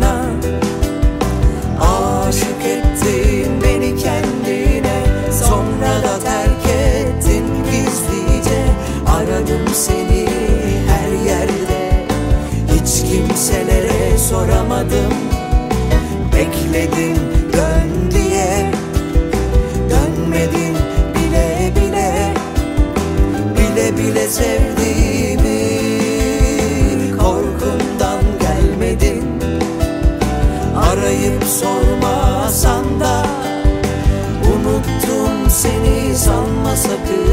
bana. Aşık ettin beni kendine Sonra da terk ettin gizlice. Aradım seni her yerde Hiç kimselere soramadım. Bekledim dön diye Dönmedin bile bile. Bile bile sevdim. so good.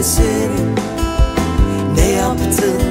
Kimlerlesin Ne yaptın